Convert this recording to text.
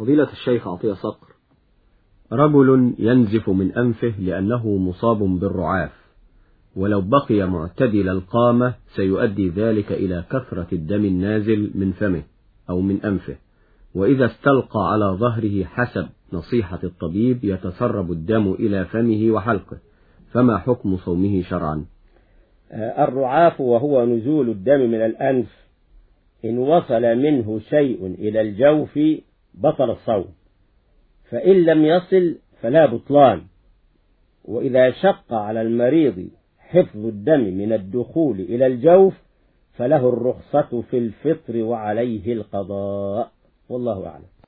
فضيلة الشيخ عطية صقر رجل ينزف من أنفه لأنه مصاب بالرعاف ولو بقي معتدل القامة سيؤدي ذلك إلى كثرة الدم النازل من فمه أو من أنفه وإذا استلقى على ظهره حسب نصيحة الطبيب يتسرب الدم إلى فمه وحلقه فما حكم صومه شرعا؟ الرعاف وهو نزول الدم من الأنف إن وصل منه شيء إلى الجوف بطل الصوم. فإن لم يصل فلا بطلان. وإذا شق على المريض حفظ الدم من الدخول إلى الجوف فله الرخصة في الفطر وعليه القضاء. والله أعلم.